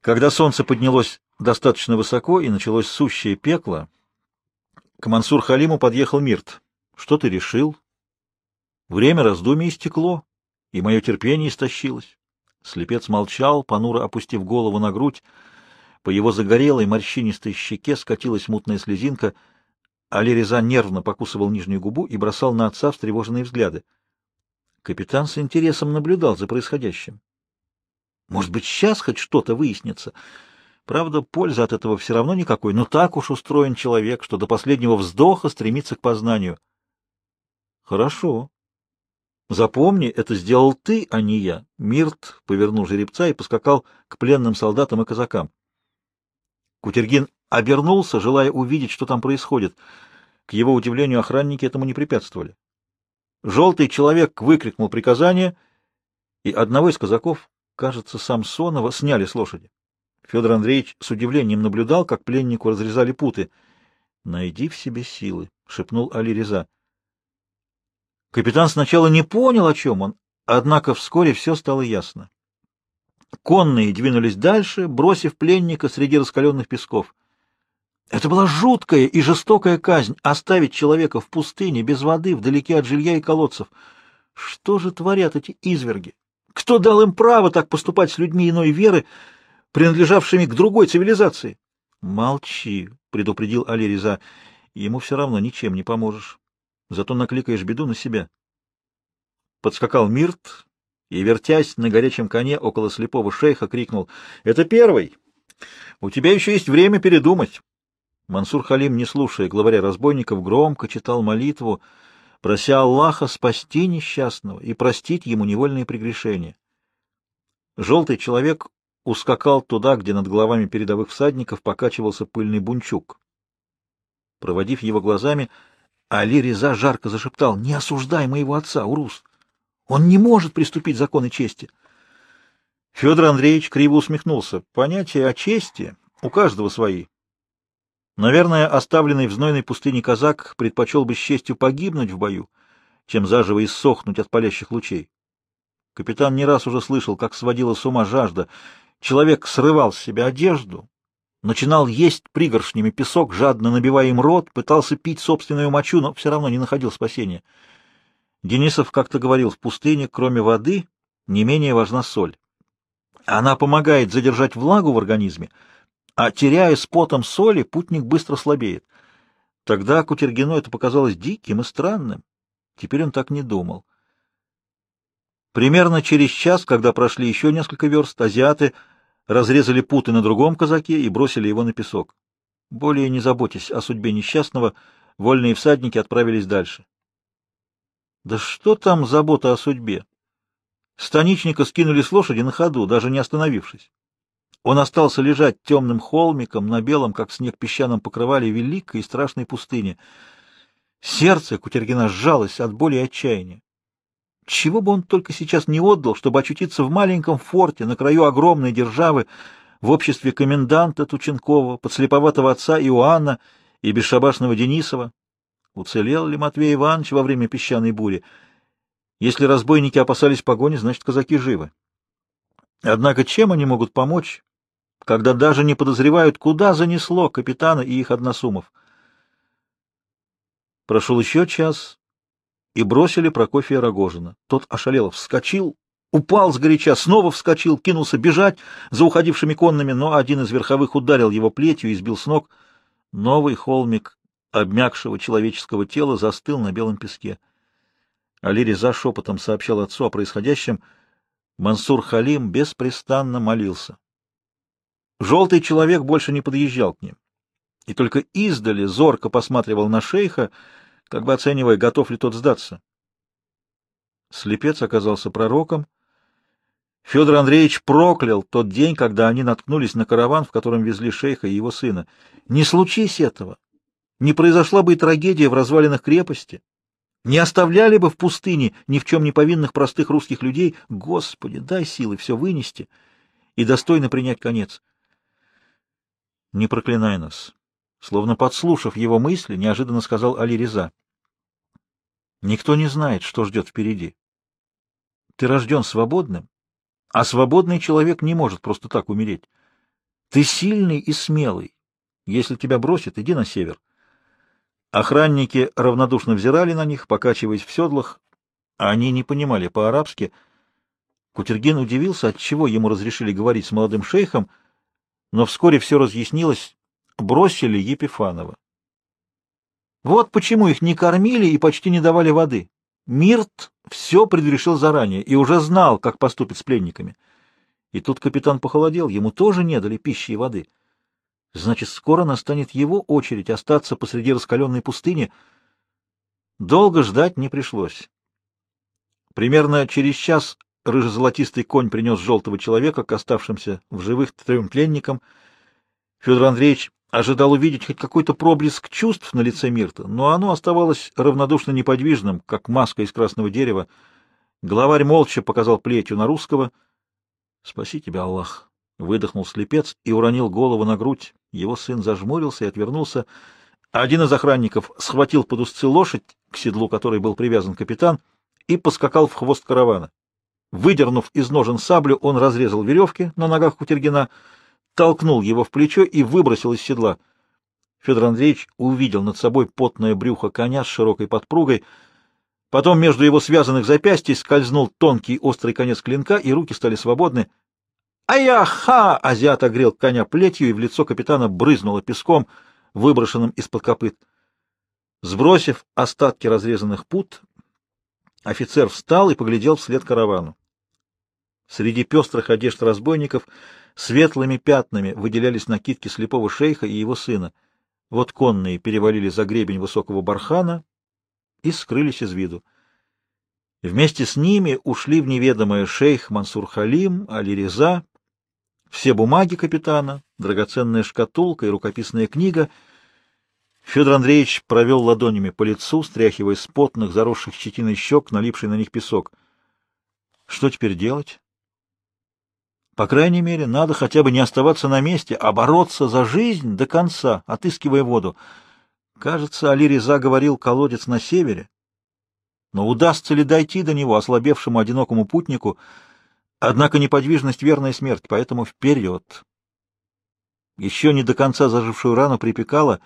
Когда солнце поднялось достаточно высоко и началось сущее пекло, к Мансур Халиму подъехал Мирт. Что ты решил? Время раздумий истекло, и мое терпение истощилось. Слепец молчал, понуро опустив голову на грудь. По его загорелой морщинистой щеке скатилась мутная слезинка. Али Реза нервно покусывал нижнюю губу и бросал на отца встревоженные взгляды. Капитан с интересом наблюдал за происходящим. Может быть, сейчас хоть что-то выяснится. Правда, пользы от этого все равно никакой, но так уж устроен человек, что до последнего вздоха стремится к познанию. Хорошо. Запомни, это сделал ты, а не я. Мирт повернул жеребца и поскакал к пленным солдатам и казакам. Кутергин обернулся, желая увидеть, что там происходит. К его удивлению, охранники этому не препятствовали. Желтый человек выкрикнул приказание, и одного из казаков, кажется, Самсонова, сняли с лошади. Федор Андреевич с удивлением наблюдал, как пленнику разрезали путы. — Найди в себе силы, — шепнул Али Реза. Капитан сначала не понял, о чем он, однако вскоре все стало ясно. Конные двинулись дальше, бросив пленника среди раскаленных песков. Это была жуткая и жестокая казнь — оставить человека в пустыне, без воды, вдалеке от жилья и колодцев. Что же творят эти изверги? Кто дал им право так поступать с людьми иной веры, принадлежавшими к другой цивилизации? — Молчи, — предупредил Али Реза. — Ему все равно ничем не поможешь. Зато накликаешь беду на себя. Подскакал Мирт и, вертясь на горячем коне около слепого шейха, крикнул. — Это первый! У тебя еще есть время передумать. Мансур Халим, не слушая главаря разбойников, громко читал молитву, прося Аллаха спасти несчастного и простить ему невольные прегрешения. Желтый человек ускакал туда, где над головами передовых всадников покачивался пыльный бунчук. Проводив его глазами, Али Реза жарко зашептал, «Не осуждай моего отца, Урус! Он не может приступить законы чести!» Федор Андреевич криво усмехнулся. «Понятия о чести у каждого свои. Наверное, оставленный в знойной пустыне казак предпочел бы с честью погибнуть в бою, чем заживо иссохнуть от палящих лучей. Капитан не раз уже слышал, как сводила с ума жажда. Человек срывал с себя одежду, начинал есть пригоршнями песок, жадно набивая им рот, пытался пить собственную мочу, но все равно не находил спасения. Денисов как-то говорил, в пустыне, кроме воды, не менее важна соль. Она помогает задержать влагу в организме, а теряя с потом соли, путник быстро слабеет. Тогда Кутергину это показалось диким и странным. Теперь он так не думал. Примерно через час, когда прошли еще несколько верст, азиаты разрезали путы на другом казаке и бросили его на песок. Более не заботясь о судьбе несчастного, вольные всадники отправились дальше. Да что там забота о судьбе? Станичника скинули с лошади на ходу, даже не остановившись. Он остался лежать темным холмиком на белом, как снег песчаном покрывали великой и страшной пустыне. Сердце Кутергина сжалось от боли и отчаяния. Чего бы он только сейчас не отдал, чтобы очутиться в маленьком форте на краю огромной державы в обществе коменданта Тученкова, подслеповатого отца Иоанна и бесшабашного Денисова. Уцелел ли Матвей Иванович во время песчаной бури? Если разбойники опасались погони, значит, казаки живы. Однако чем они могут помочь, когда даже не подозревают, куда занесло капитана и их односумов. Прошел еще час, и бросили Прокофия Рогожина. Тот ошалело вскочил, упал сгоряча, снова вскочил, кинулся бежать за уходившими конными, но один из верховых ударил его плетью и сбил с ног. Новый холмик обмякшего человеческого тела застыл на белом песке. Али за шепотом сообщал отцу о происходящем. Мансур Халим беспрестанно молился. Желтый человек больше не подъезжал к ним, и только издали зорко посматривал на шейха, как бы оценивая, готов ли тот сдаться. Слепец оказался пророком. Федор Андреевич проклял тот день, когда они наткнулись на караван, в котором везли шейха и его сына. Не случись этого, не произошла бы и трагедия в развалинах крепости, не оставляли бы в пустыне ни в чем не повинных простых русских людей. Господи, дай силы все вынести и достойно принять конец. Не проклинай нас. Словно подслушав его мысли, неожиданно сказал Али Реза. Никто не знает, что ждет впереди. Ты рожден свободным, а свободный человек не может просто так умереть. Ты сильный и смелый. Если тебя бросят, иди на север. Охранники равнодушно взирали на них, покачиваясь в седлах. Они не понимали по-арабски. Кутергин удивился, отчего ему разрешили говорить с молодым шейхом, но вскоре все разъяснилось. Бросили Епифанова. Вот почему их не кормили и почти не давали воды. Мирт все предрешил заранее и уже знал, как поступить с пленниками. И тут капитан похолодел, ему тоже не дали пищи и воды. Значит, скоро настанет его очередь остаться посреди раскаленной пустыни. Долго ждать не пришлось. Примерно через час рыжезолотистый конь принес желтого человека к оставшимся в живых трем пленникам. Федор Андреевич ожидал увидеть хоть какой-то проблеск чувств на лице Мирта, но оно оставалось равнодушно неподвижным, как маска из красного дерева. Главарь молча показал плетью на русского. — Спаси тебя, Аллах! — выдохнул слепец и уронил голову на грудь. Его сын зажмурился и отвернулся. Один из охранников схватил под узцы лошадь, к седлу которой был привязан капитан, и поскакал в хвост каравана. Выдернув из ножен саблю, он разрезал веревки на ногах Кутергина, толкнул его в плечо и выбросил из седла. Федор Андреевич увидел над собой потное брюхо коня с широкой подпругой. Потом между его связанных запястьей скользнул тонкий острый конец клинка, и руки стали свободны. «Ая-ха!» — азиат огрел коня плетью, и в лицо капитана брызнуло песком, выброшенным из-под копыт. Сбросив остатки разрезанных пут, офицер встал и поглядел вслед каравану. Среди пестрых одежд разбойников светлыми пятнами выделялись накидки слепого шейха и его сына. Вот конные перевалили за гребень высокого бархана и скрылись из виду. Вместе с ними ушли в неведомое шейх Мансур Халим, Али Реза, все бумаги капитана, драгоценная шкатулка и рукописная книга. Федор Андреевич провел ладонями по лицу, стряхивая с потных, заросших щетиной щек, налипший на них песок. Что теперь делать? По крайней мере, надо хотя бы не оставаться на месте, а бороться за жизнь до конца, отыскивая воду. Кажется, Али Реза говорил колодец на севере. Но удастся ли дойти до него ослабевшему одинокому путнику? Однако неподвижность — верная смерть, поэтому вперед. Еще не до конца зажившую рану припекала.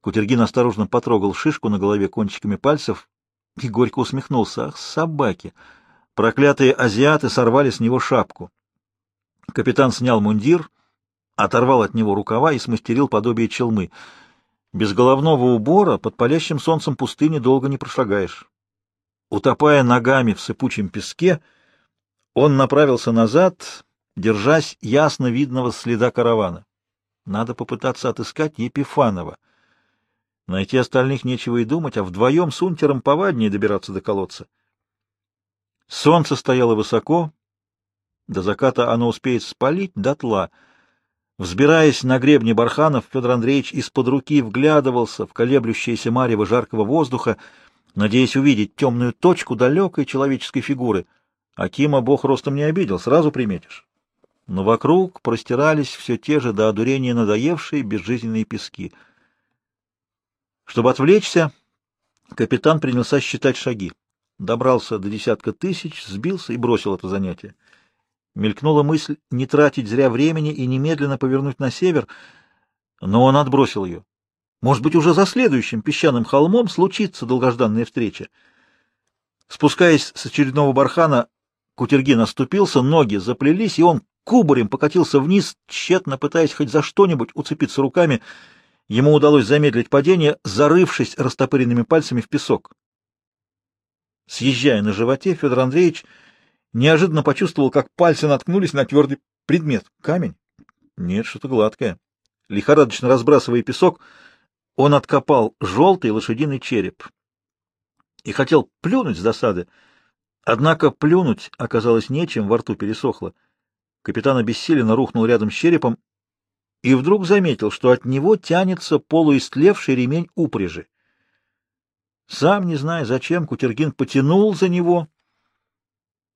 Кутергин осторожно потрогал шишку на голове кончиками пальцев и горько усмехнулся. Ах, собаки! Проклятые азиаты сорвали с него шапку. Капитан снял мундир, оторвал от него рукава и смастерил подобие челмы. Без головного убора под палящим солнцем пустыни долго не прошагаешь. Утопая ногами в сыпучем песке, он направился назад, держась ясно видного следа каравана. Надо попытаться отыскать Епифанова. Найти остальных нечего и думать, а вдвоем с унтером поваднее добираться до колодца. Солнце стояло высоко, до заката оно успеет спалить дотла. Взбираясь на гребни барханов, Федор Андреевич из-под руки вглядывался в колеблющееся марево жаркого воздуха, надеясь увидеть темную точку далекой человеческой фигуры. Акима бог ростом не обидел, сразу приметишь. Но вокруг простирались все те же до одурения надоевшие безжизненные пески. Чтобы отвлечься, капитан принялся считать шаги. Добрался до десятка тысяч, сбился и бросил это занятие. Мелькнула мысль не тратить зря времени и немедленно повернуть на север, но он отбросил ее. Может быть, уже за следующим песчаным холмом случится долгожданная встреча. Спускаясь с очередного бархана, Кутергин оступился, ноги заплелись, и он кубарем покатился вниз, тщетно пытаясь хоть за что-нибудь уцепиться руками. Ему удалось замедлить падение, зарывшись растопыренными пальцами в песок. Съезжая на животе, Федор Андреевич неожиданно почувствовал, как пальцы наткнулись на твердый предмет. Камень? Нет, что-то гладкое. Лихорадочно разбрасывая песок, он откопал желтый лошадиный череп и хотел плюнуть с досады. Однако плюнуть оказалось нечем, во рту пересохло. Капитан обессиленно рухнул рядом с черепом и вдруг заметил, что от него тянется полуистлевший ремень упряжи. Сам не зная зачем, Кутергин потянул за него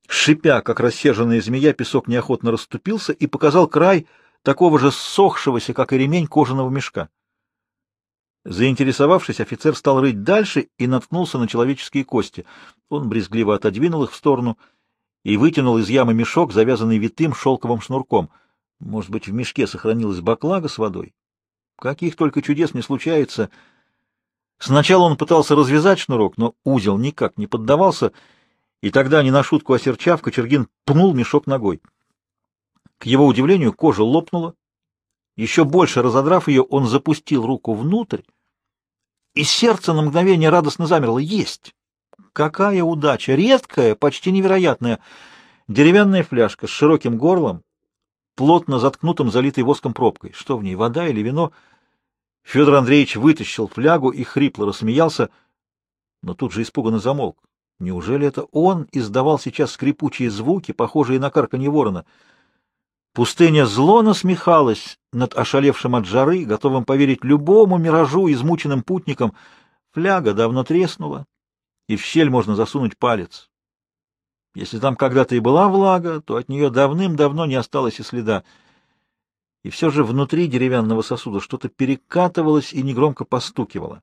Шипя, как рассерженная змея, песок неохотно расступился и показал край такого же ссохшегося, как и ремень кожаного мешка. Заинтересовавшись, офицер стал рыть дальше и наткнулся на человеческие кости. Он брезгливо отодвинул их в сторону и вытянул из ямы мешок, завязанный витым шелковым шнурком. Может быть, в мешке сохранилась баклага с водой? Каких только чудес не случается. Сначала он пытался развязать шнурок, но узел никак не поддавался, и тогда, не на шутку осерчав, Кочергин пнул мешок ногой. К его удивлению, кожа лопнула. Еще больше разодрав ее, он запустил руку внутрь, и сердце на мгновение радостно замерло. Есть! Какая удача! Редкая, почти невероятная. Деревянная фляжка с широким горлом, плотно заткнутым залитой воском пробкой. Что в ней, вода или вино? Федор Андреевич вытащил флягу и хрипло рассмеялся, но тут же испуганно замолк. Неужели это он издавал сейчас скрипучие звуки, похожие на карканье ворона? Пустыня зло насмехалась над ошалевшим от жары, готовым поверить любому миражу, измученным путникам. Фляга давно треснула, и в щель можно засунуть палец. Если там когда-то и была влага, то от нее давным-давно не осталось и следа. И все же внутри деревянного сосуда что-то перекатывалось и негромко постукивало.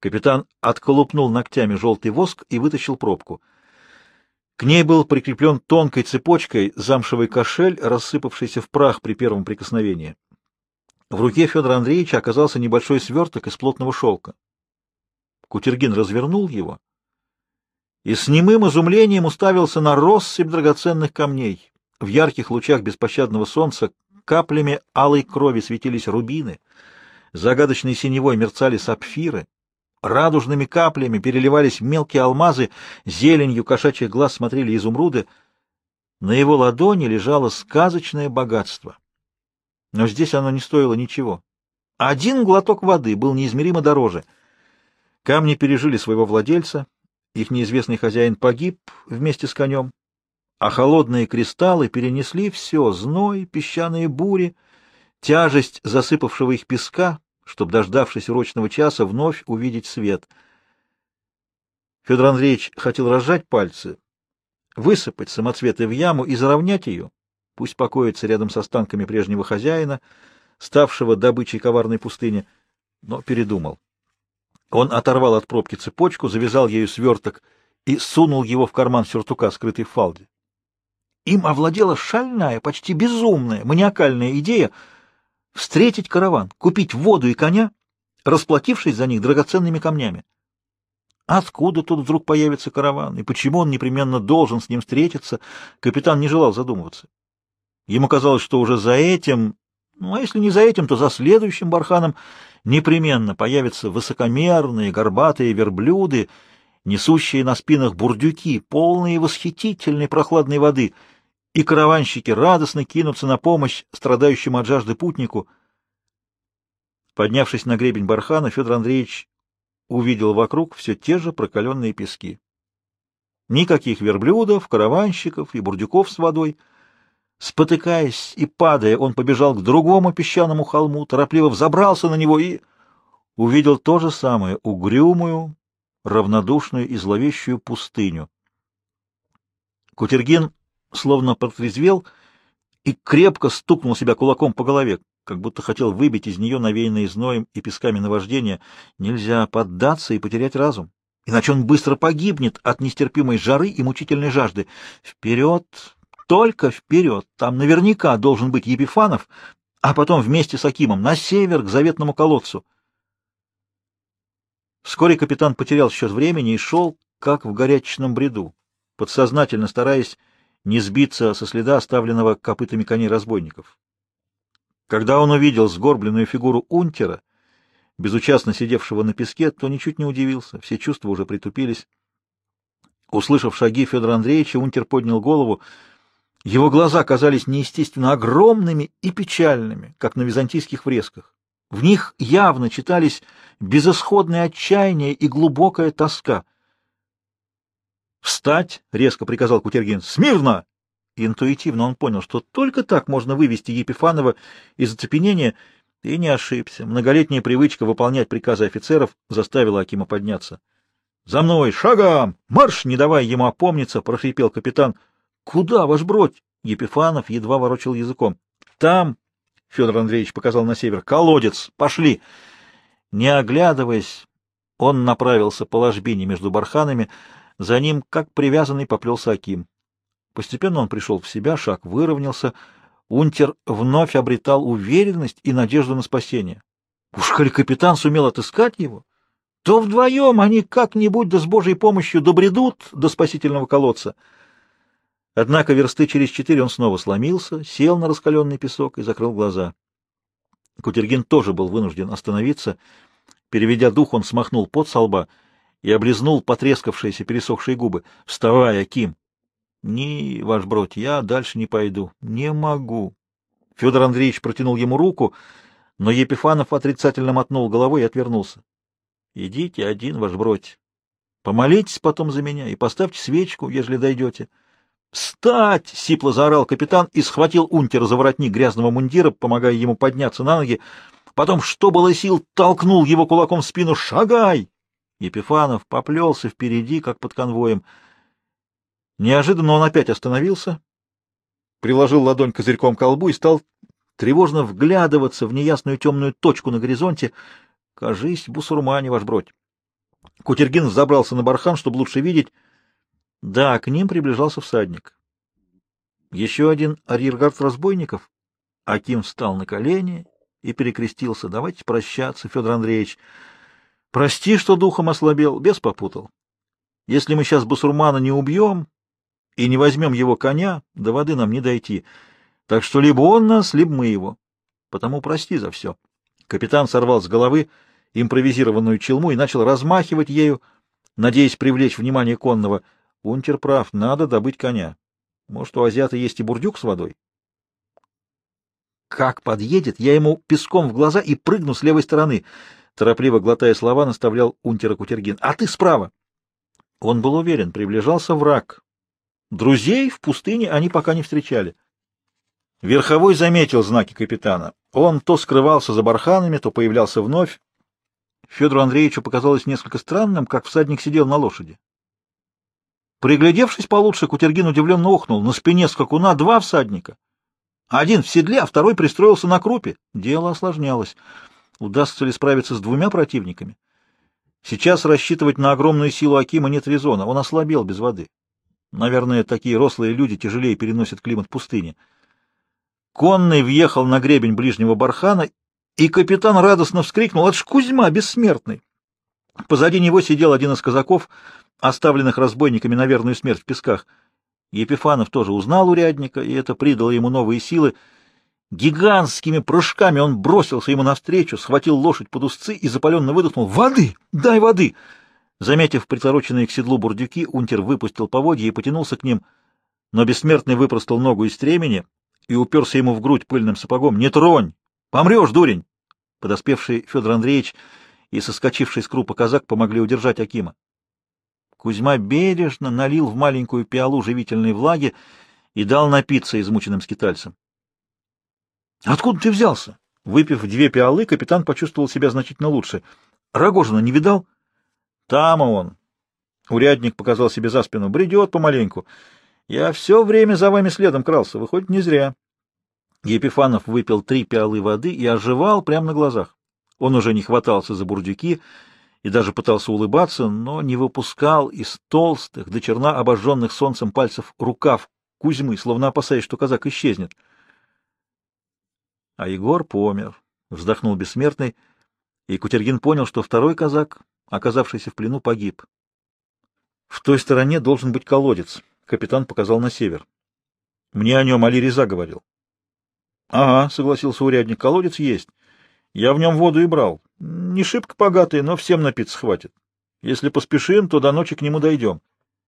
Капитан отколупнул ногтями желтый воск и вытащил пробку. К ней был прикреплен тонкой цепочкой замшевый кошель, рассыпавшийся в прах при первом прикосновении. В руке Федора Андреевича оказался небольшой сверток из плотного шелка. Кутергин развернул его и с немым изумлением уставился на россыпь драгоценных камней. В ярких лучах беспощадного солнца каплями алой крови светились рубины, загадочной синевой мерцали сапфиры, радужными каплями переливались мелкие алмазы, зеленью кошачьих глаз смотрели изумруды. На его ладони лежало сказочное богатство. Но здесь оно не стоило ничего. Один глоток воды был неизмеримо дороже. Камни пережили своего владельца, их неизвестный хозяин погиб вместе с конем, а холодные кристаллы перенесли все — зной, песчаные бури, тяжесть засыпавшего их песка, чтобы, дождавшись урочного часа, вновь увидеть свет. Федор Андреевич хотел разжать пальцы, высыпать самоцветы в яму и заровнять ее, пусть покоится рядом с останками прежнего хозяина, ставшего добычей коварной пустыни, но передумал. Он оторвал от пробки цепочку, завязал ею сверток и сунул его в карман сюртука, скрытый в фалде. Им овладела шальная, почти безумная, маниакальная идея встретить караван, купить воду и коня, расплатившись за них драгоценными камнями. Откуда тут вдруг появится караван, и почему он непременно должен с ним встретиться, капитан не желал задумываться. Ему казалось, что уже за этим, ну а если не за этим, то за следующим барханом непременно появятся высокомерные, горбатые верблюды, несущие на спинах бурдюки, полные восхитительной прохладной воды, и караванщики радостно кинутся на помощь страдающему от жажды путнику. Поднявшись на гребень бархана, Федор Андреевич увидел вокруг все те же прокаленные пески. Никаких верблюдов, караванщиков и бурдюков с водой — Спотыкаясь и падая, он побежал к другому песчаному холму, торопливо взобрался на него и увидел то же самое — угрюмую, равнодушную и зловещую пустыню. Кутергин словно протрезвел и крепко стукнул себя кулаком по голове, как будто хотел выбить из нее навеянные зноем и песками наваждения. Нельзя поддаться и потерять разум, иначе он быстро погибнет от нестерпимой жары и мучительной жажды. Вперед! Только вперед, там наверняка должен быть Епифанов, а потом вместе с Акимом на север к заветному колодцу. Вскоре капитан потерял счет времени и шел, как в горячечном бреду, подсознательно стараясь не сбиться со следа оставленного копытами коней разбойников. Когда он увидел сгорбленную фигуру унтера, безучастно сидевшего на песке, то ничуть не удивился, все чувства уже притупились. Услышав шаги Федора Андреевича, унтер поднял голову — его глаза казались неестественно огромными и печальными, как на византийских фресках. В них явно читались безысходное отчаяние и глубокая тоска. «Встать!» — резко приказал Кутергин. «Смирно!» Интуитивно он понял, что только так можно вывести Епифанова из оцепенения, и не ошибся. Многолетняя привычка выполнять приказы офицеров заставила Акима подняться. «За мной! Шагом! Марш!» — не давая ему опомниться, прохрипел капитан — Куда, ваш бродь? Епифанов едва ворочил языком. Там, Федор Андреевич показал на север, колодец. Пошли. Не оглядываясь, он направился по ложбине между барханами. За ним, как привязанный, поплелся Аким. Постепенно он пришел в себя, шаг выровнялся. Унтер вновь обретал уверенность и надежду на спасение. Уж коли капитан сумел отыскать его, то вдвоем они как-нибудь да с Божьей помощью добредут до спасительного колодца. Однако версты через четыре он снова сломился, сел на раскаленный песок и закрыл глаза. Кутергин тоже был вынужден остановиться. Переведя дух, он смахнул пот со лба и облизнул потрескавшиеся пересохшие губы. — Вставай, Аким! — Не, ваш бродь, я дальше не пойду. Не могу. Федор Андреевич протянул ему руку, но Епифанов отрицательно мотнул головой и отвернулся. — Идите один, ваш бродь. Помолитесь потом за меня и поставьте свечку, ежели дойдете. «Встать!» — сипло заорал капитан и схватил унтера за воротник грязного мундира, помогая ему подняться на ноги. Потом, что было сил, толкнул его кулаком в спину. «Шагай!» Епифанов поплелся впереди, как под конвоем. Неожиданно он опять остановился, приложил ладонь козырьком к колбу и стал тревожно вглядываться в неясную темную точку на горизонте. «Кажись, бусурмане, ваш бродь!» Кутергин забрался на бархан, чтобы лучше видеть. Да, к ним приближался всадник. Еще один арьергард разбойников. Аким встал на колени и перекрестился. «Давайте прощаться, Федор Андреевич. Прости, что духом ослабел, без попутал. Если мы сейчас басурмана не убьем, и не возьмем его коня, до воды нам не дойти. Так что либо он нас, либо мы его. Потому прости за все. Капитан сорвал с головы импровизированную челму и начал размахивать ею, надеясь привлечь внимание конного. Унтер прав, надо добыть коня. Может, у азиата есть и бурдюк с водой? Как подъедет, я ему песком в глаза и прыгну с левой стороны. Торопливо глотая слова, наставлял унтера Кутергин. А ты справа! Он был уверен, приближался враг, Друзей в пустыне они пока не встречали. Верховой заметил знаки капитана. Он то скрывался за барханами, то появлялся вновь. Федору Андреевичу показалось несколько странным, как всадник сидел на лошади. Приглядевшись получше, Кутергин удивленно охнул. На спине скакуна два всадника. Один в седле, а второй пристроился на крупе. Дело осложнялось. Удастся ли справиться с двумя противниками? Сейчас рассчитывать на огромную силу Акима нет резона. Он ослабел без воды. Наверное, такие рослые люди тяжелее переносят климат пустыни. Конный въехал на гребень ближнего бархана, и капитан радостно вскрикнул «Это ж Кузьма, бессмертный!» Позади него сидел один из казаков, оставленных разбойниками на верную смерть в песках. Епифанов тоже узнал урядника, и это придало ему новые силы. Гигантскими прыжками он бросился ему навстречу, схватил лошадь под узцы и запаленно выдохнул «Воды! Дай воды!» Заметив притороченные к седлу бурдюки, унтер выпустил поводья и потянулся к ним, но бессмертный выпростал ногу из стремени и уперся ему в грудь пыльным сапогом. «Не тронь! Помрешь, дурень!» Подоспевший Федор Андреевич и соскочивший с крупа казак помогли удержать Акима. Кузьма бережно налил в маленькую пиалу живительной влаги и дал напиться измученным скитальцам. — Откуда ты взялся? Выпив две пиалы, капитан почувствовал себя значительно лучше. — Рогожина не видал? — там он. Урядник показал себе за спину. Бредет помаленьку. Я все время за вами следом крался. Выходит, не зря. Епифанов выпил три пиалы воды и оживал прямо на глазах. Он уже не хватался за бурдюки и даже пытался улыбаться, но не выпускал из толстых до черна обожженных солнцем пальцев рукав Кузьмы, словно опасаясь, что казак исчезнет. А Егор помер, вздохнул бессмертный, и Кутергин понял, что второй казак оказавшийся в плену, погиб. В той стороне должен быть колодец. Капитан показал на север. Мне о нем Али Реза говорил. — Ага, — согласился урядник, — колодец есть. Я в нем воду и брал. Не шибко богатый, но всем напиться хватит. Если поспешим, то до ночи к нему дойдем. —